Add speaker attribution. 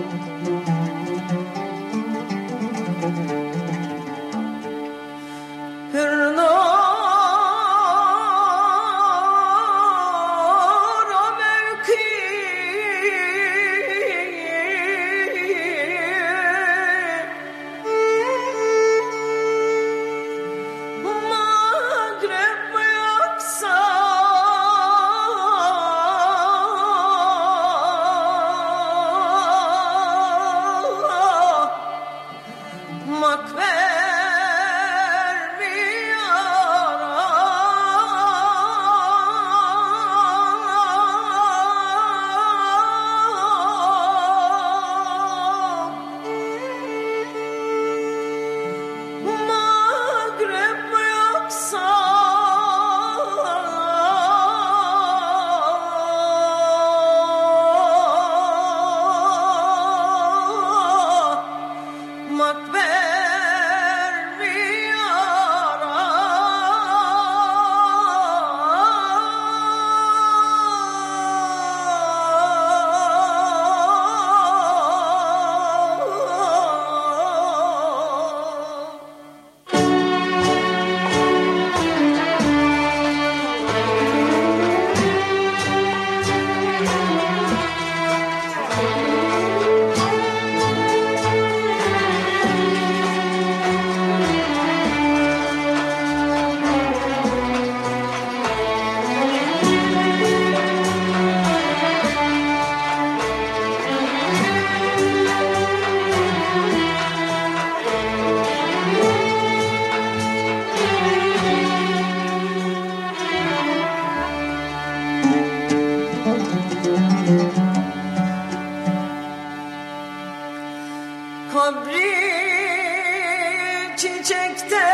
Speaker 1: thank you next